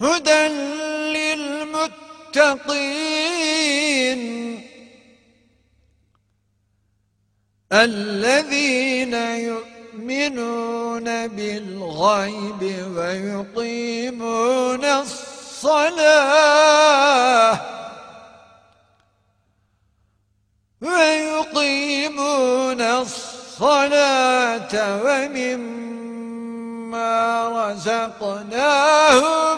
هدى للمتقين الذين يؤمنون بالغيب ويقيمون الصلاة ويقيمون الصلاة ومما رزقناهم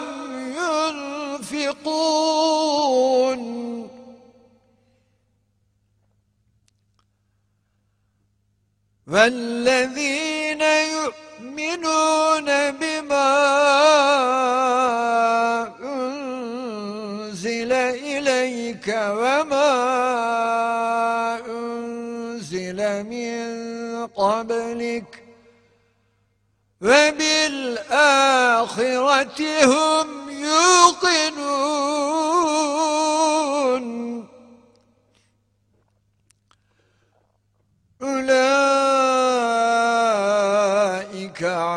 والذين يؤمنون بما أنزل إليك وما أنزل من قبلك وبالآخرة هم